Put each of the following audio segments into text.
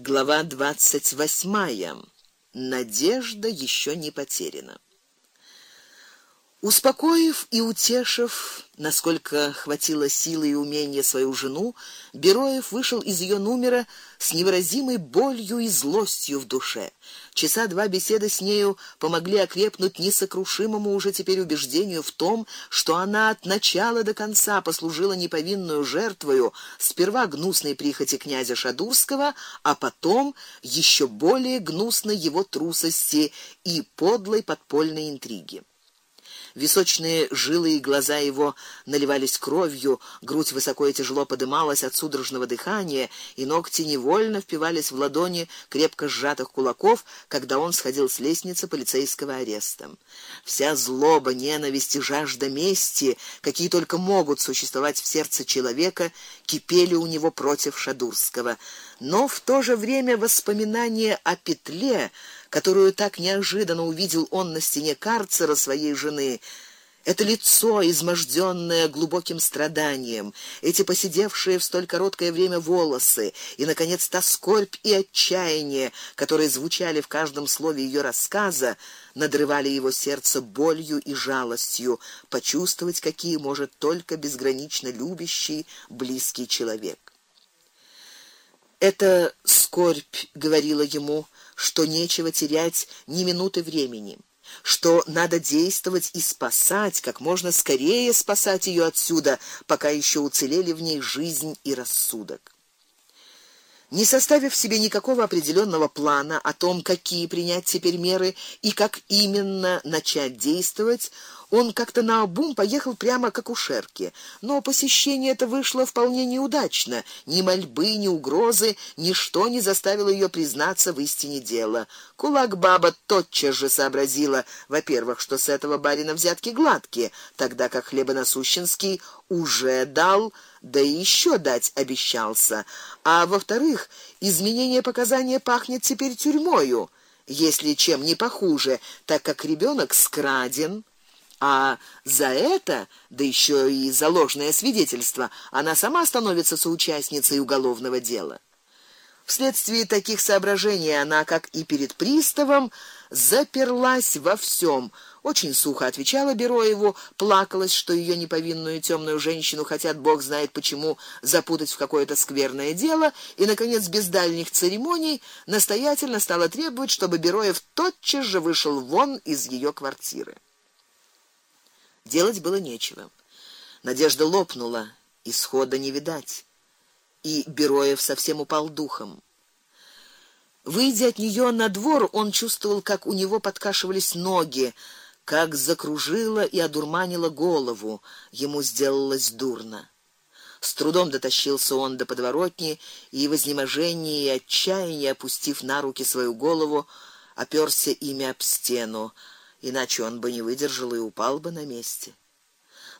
Глава двадцать восьмая. Надежда еще не потеряна. Успокоив и утешив, насколько хватило силы и умения свою жену, Бероев вышел из ее номера с невыразимой болью и злостью в душе. Часа два беседы с нею помогли окрепнуть несокрушимому уже теперь убеждению в том, что она от начала до конца послужила неповинную жертвою сперва гнусной прихоти князя Шадурского, а потом еще более гнусной его трусости и подлой подпольной интриги. Височные жилы и глаза его наливались кровью, грудь высоко и тяжело подымалась от судорожного дыхания, и ногти невольно впивались в ладони крепко сжатых кулаков, когда он сходил с лестницы полицейского ареста. Вся злоба, ненависть и жажда мести, какие только могут существовать в сердце человека, кипели у него против Шадурского. Но в то же время воспоминание о петле которую так неожиданно увидел он на стене карцера своей жены, это лицо, измождённое глубоким страданием, эти поседевшие в столь короткое время волосы и наконец та скорбь и отчаяние, которые звучали в каждом слове ее рассказа, надрывали его сердце болью и жалостью, почувствовать какие может только безгранично любящий, близкий человек. Эта скорбь говорила ему: что нечего терять ни минуты времени, что надо действовать и спасать, как можно скорее спасать ее отсюда, пока еще уцелели в ней жизнь и рассудок. Не составив себе никакого определенного плана о том, какие принять теперь меры и как именно начать действовать, он как-то наобум поехал прямо к акушерке, но посещение это вышло вполне неудачно. Ни мольбы, ни угрозы, ничто не заставило ее признаться в истине дела. Кулак баба тотчас же сообразила, во-первых, что с этого барина взятки гладкие, тогда как хлебоносущенский уже дал, да и еще дать обещался. А во-вторых, изменение показания пахнет теперь тюрьмою, если чем не похуже, так как ребенок скраден а за это, да еще и за ложное свидетельство, она сама становится соучастницей уголовного дела. Вследствие таких соображений она, как и перед приставом, заперлась во всем. Очень сухо отвечала Бероеву, плакалась, что ее неповинную темную женщину хотят бог знает почему запутать в какое-то скверное дело, и наконец без дальних церемоний настоятельно стала требовать, чтобы Бероев тотчас же вышел вон из ее квартиры. Делать было нечего. Надежда лопнула, исхода не видать. И Бероев совсем упал духом. Выйдя от нее на двор, он чувствовал, как у него подкашивались ноги, как закружило и одурманило голову, ему сделалось дурно. С трудом дотащился он до подворотни и в изнеможении и отчаянии, опустив на руки свою голову, оперся ими об стену иначе он бы не выдержал и упал бы на месте.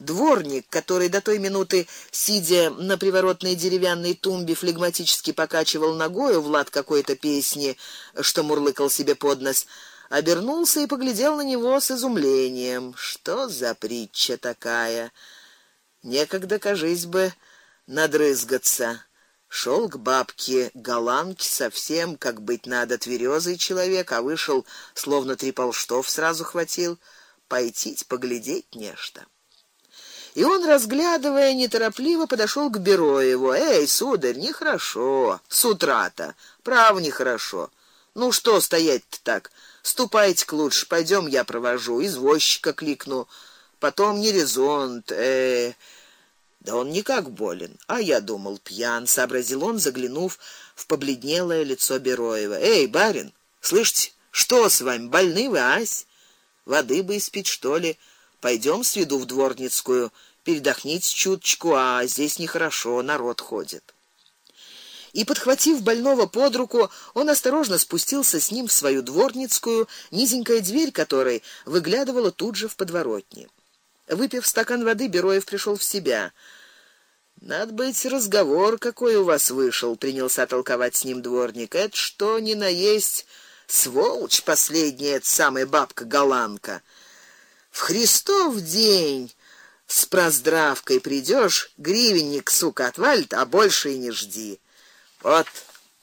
Дворник, который до той минуты, сидя на приворотной деревянной тумбе, флегматически покачивал ногою в лад какой-то песни, что мурлыкал себе под нос, обернулся и поглядел на него с изумлением. Что за притча такая? Некогда, кажись бы, надрызгаться. Шел к бабке голландки совсем, как быть надо, тверезый человек, а вышел, словно три полштов сразу хватил, пойти поглядеть нечто. И он, разглядывая неторопливо, подошел к Бероеву. Эй, сударь, нехорошо. С утра-то, право нехорошо. Ну что стоять-то так? Ступайте-к лучше, пойдем я провожу, извозчика кликну. Потом не резон, э, да он никак болен, а я думал пьян, сообразил он, заглянув в побледнелое лицо Бероева. Эй, барин, слышите, что с вами, больны вы, ась? Воды бы испить, что ли? Пойдем сведу в дворницкую, передохните чуточку, а здесь нехорошо, народ ходит. И подхватив больного под руку, он осторожно спустился с ним в свою дворницкую, низенькая дверь которой выглядывала тут же в подворотне. Выпив стакан воды, Бероев пришел в себя. Надо быть, разговор какой у вас вышел, принялся толковать с ним дворник. Это что ни на есть сволочь последняя, эта самая бабка Голанка. В Христов день с проздравкой придешь, гривенник, сука, отвалит, а больше и не жди. Вот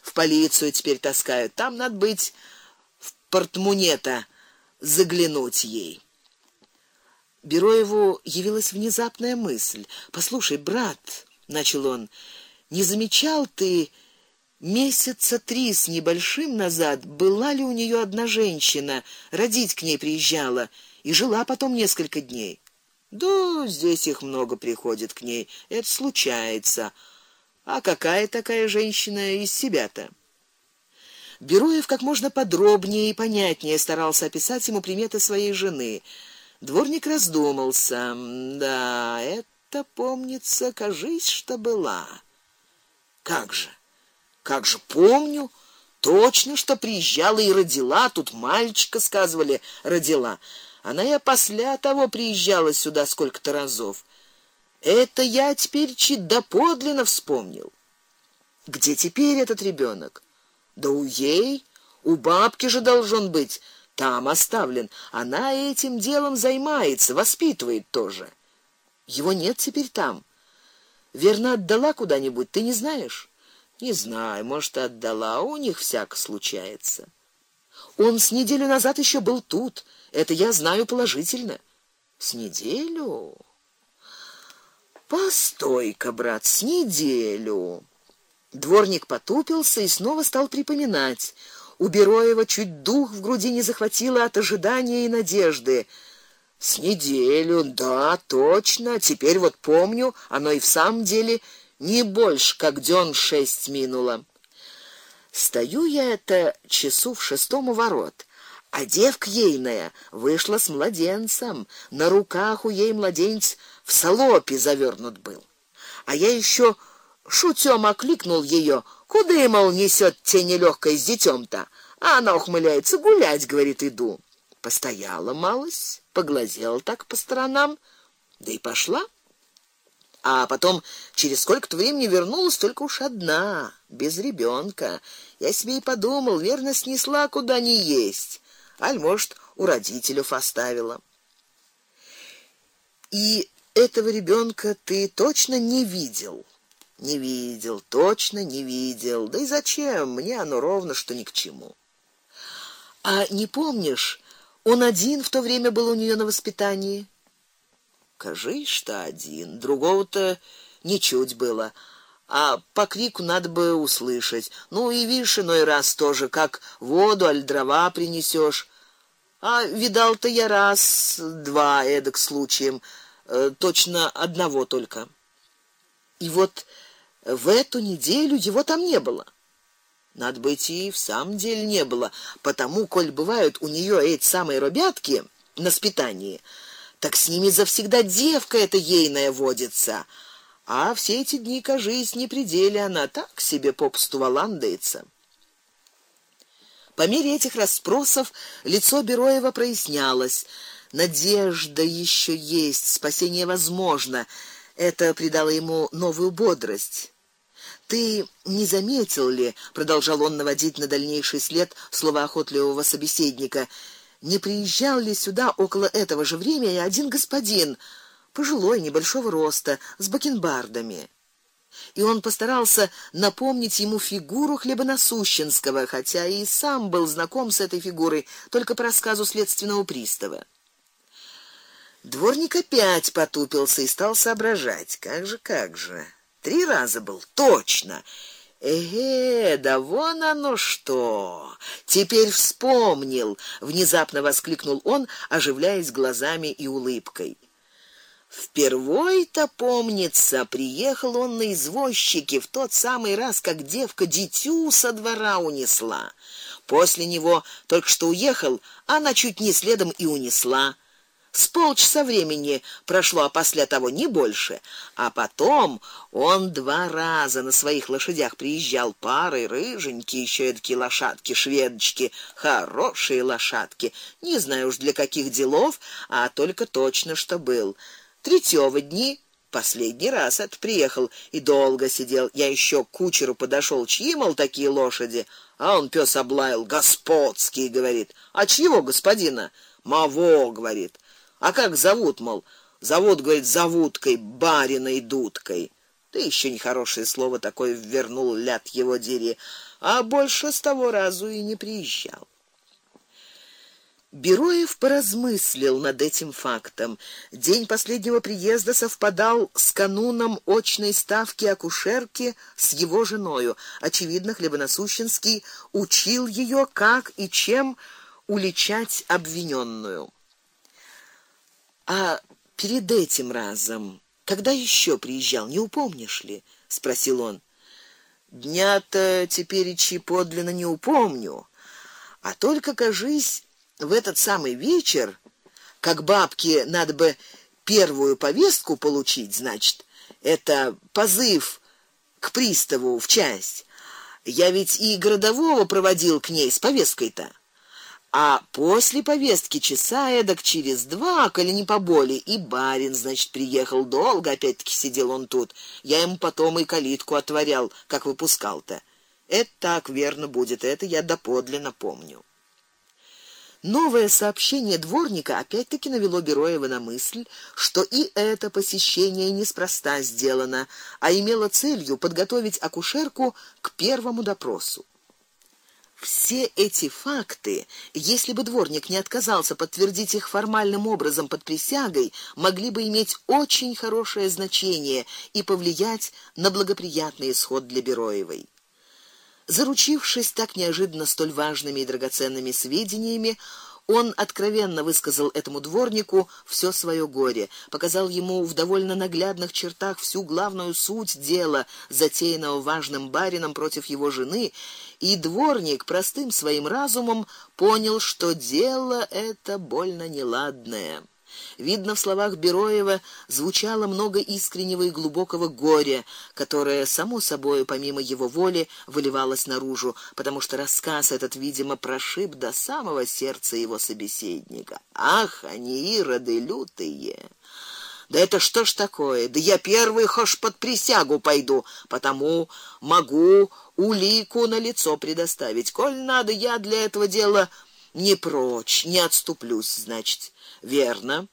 в полицию теперь таскают. Там надо быть в портмонета заглянуть ей. Бероеву явилась внезапная мысль. Послушай, брат, начал он. Не замечал ты месяца три с небольшим назад была ли у нее одна женщина, родить к ней приезжала и жила потом несколько дней? Да, здесь их много приходит к ней. Это случается. А какая такая женщина из себя-то? Бероев как можно подробнее и понятнее старался описать ему приметы своей жены. Дворник раздумался. Да, это помнится, кажись, что была. Как же? Как же помню, точно, что приезжала и родила, тут мальчика сказывали, родила. Она я после того приезжала сюда сколько-то разов. Это я теперь чит доподлинно вспомнил. Где теперь этот ребенок? Да у ей, у бабки же должен быть там оставлен. Она этим делом занимается, воспитывает тоже. Его нет теперь там. Верно отдала куда-нибудь, ты не знаешь? Не знаю, может, отдала, у них всяк случается. Он с неделю назад еще был тут. Это я знаю положительно. С неделю. Постой-ка, брат, с неделю. Дворник потупился и снова стал припоминать. У Бероева чуть дух в груди не захватило от ожидания и надежды. С неделю, да, точно. Теперь вот помню, оно и в самом деле не больше, как дён шесть минуло. Стою я это часу в шестом у ворот. А девка ейная вышла с младенцем, на руках у ей младенец в салопе завернут был. А я еще шутём окликнул её: Куда, мол, несет те нелегкое с детем-то? А она ухмыляется, гулять, говорит, иду. Постояла малость, поглазела так по сторонам, да и пошла. А потом через сколько-то времени вернулась только уж одна, без ребенка. Я себе и подумал, верно снесла куда ни есть. Аль, может, у родителей оставила. И этого ребенка ты точно не видел. Не видел, точно не видел. Да и зачем? Мне оно ровно что ни к чему. А не помнишь, он один в то время был у нее на воспитании? Кажись, что один, другого-то не чуть было. А по крику надо бы услышать. Ну и видишь иной раз тоже, как воду аль дрова принесешь. А видал-то я раз два эдак случаем, точно одного только. И вот в эту неделю его там не было. Надо быть и в самом деле не было, потому коль бывают у нее эти самые робятки на спитании, так с ними завсегда девка эта ейная водится. А все эти дни, кажись, не пределе она так себе попусту валандается. По мере этих расспросов лицо Бероева прояснялось. Надежда еще есть, спасение возможно. Это придало ему новую бодрость. Ты не заметил ли, продолжал он наводить на дальнейший след слова охотливого собеседника, не приезжал ли сюда около этого же времени один господин, пожилой, небольшого роста, с бакенбардами? И он постарался напомнить ему фигуру хлебоносущенского, хотя и сам был знаком с этой фигурой только по рассказу следственного пристава. Дворник опять потупился и стал соображать: как же, как же. Три раза был, точно. Эге, да вон оно что. Теперь вспомнил, внезапно воскликнул он, оживляясь глазами и улыбкой. Впервой-то помнится, приехал он на извозчике в тот самый раз, как девка дитю со двора унесла. После него только что уехал, она чуть не следом и унесла. С полчаса времени прошло, а после того не больше. А потом он два раза на своих лошадях приезжал парой рыженькие еще такие лошадки, шведочки, хорошие лошадки. Не знаю уж для каких делов, а только точно что был. Третьего дни Последний раз от приехал и долго сидел. Я еще к кучеру подошел, чьи мол такие лошади, а он пес облаял, господский, говорит. А чьего господина? Маво, говорит. А как зовут, мол? Зовут, говорит, завуткой, бариной дудкой. Ты еще нехорошее слово такое ввернул ляд его дери. а больше с того разу и не приезжал. Бероев поразмыслил над этим фактом. День последнего приезда совпадал с кануном очной ставки акушерки с его женою. Очевидно, Хлебоносущенский учил ее, как и чем уличать обвиненную. А перед этим разом, когда еще приезжал, не упомнишь ли? спросил он. Дня-то теперь и подлинно не упомню, а только кажись в этот самый вечер, как бабке надо бы первую повестку получить, значит, это позыв к приставу в часть. Я ведь и городового проводил к ней с повесткой-то. А после повестки часа эдак через два, коли не поболе, и барин, значит, приехал долго, опять-таки сидел он тут. Я ему потом и калитку отворял, как выпускал-то. Это так верно будет, это я доподлинно помню. Новое сообщение дворника опять-таки навело Бероева на мысль, что и это посещение неспроста сделано, а имело целью подготовить акушерку к первому допросу. Все эти факты, если бы дворник не отказался подтвердить их формальным образом под присягой, могли бы иметь очень хорошее значение и повлиять на благоприятный исход для Бероевой. Заручившись так неожиданно столь важными и драгоценными сведениями, он откровенно высказал этому дворнику все свое горе, показал ему в довольно наглядных чертах всю главную суть дела, затеянного важным барином против его жены, и дворник простым своим разумом понял, что дело это больно неладное. Видно, в словах Бероева звучало много искреннего и глубокого горя, которое само собой помимо его воли выливалось наружу, потому что рассказ этот, видимо, прошиб до самого сердца его собеседника. Ах, они ироды лютые. Да это что ж такое? Да я первый хош под присягу пойду, потому могу улику на лицо предоставить. Коль надо, я для этого дела не прочь, не отступлюсь, значит. Верно.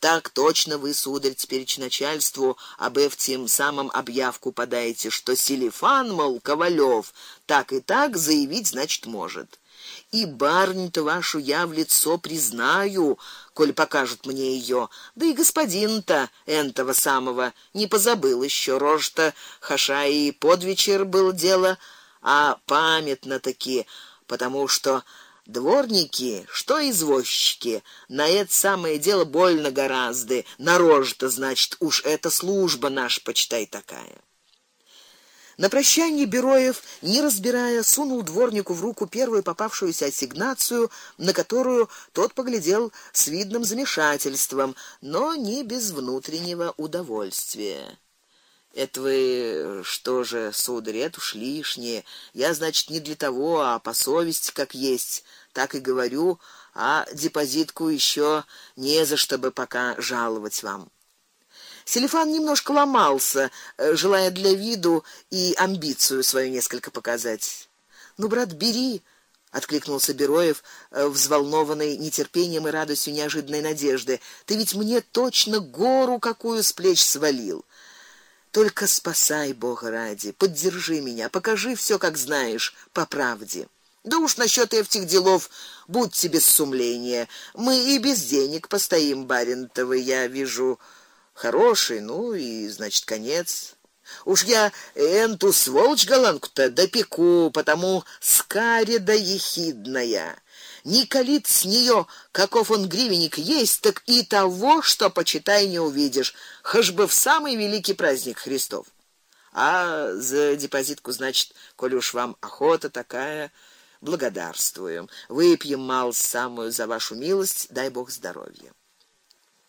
Так точно вы, сударь, теперь начальству об этим самом объявку подаете, что Селифан, мол, Ковалёв, так и так заявить, значит, может. И барню-то вашу я в лицо признаю, коль покажет мне ее. Да и господин-то энтого самого не позабыл еще рожь-то, хаша и под вечер было дело, а памятно таки, потому что Дворники, что извозчики, на это самое дело больно гораздо. Нарожь-то, значит, уж эта служба наш, почитай такая. На прощание Бероев, не разбирая, сунул дворнику в руку первую попавшуюся ассигнацию, на которую тот поглядел с видным замешательством, но не без внутреннего удовольствия. Это вы что же, сударь, это уж лишнее. Я, значит, не для того, а по совести как есть, так и говорю, а депозитку еще не за что бы пока жаловать вам. Селифан немножко ломался, э, желая для виду и амбицию свою несколько показать. "Ну, брат, бери", откликнулся Бероев, э, взволнованный нетерпением и радостью неожиданной надежды. "Ты ведь мне точно гору какую с плеч свалил. Только спасай Бога ради, поддержи меня, покажи все, как знаешь, по правде. Да уж насчет этих делов будьте без сумления. Мы и без денег постоим, барин-то я вижу, хороший, ну и значит конец. Уж я энту сволочь голландку-то допеку, потому скареда ехидная не калит с нее, каков он гривенник есть, так и того, что почитай не увидишь, хоть бы в самый великий праздник Христов. А за депозитку, значит, коли уж вам охота такая, благодарствуем. Выпьем мал самую за вашу милость, дай Бог здоровья.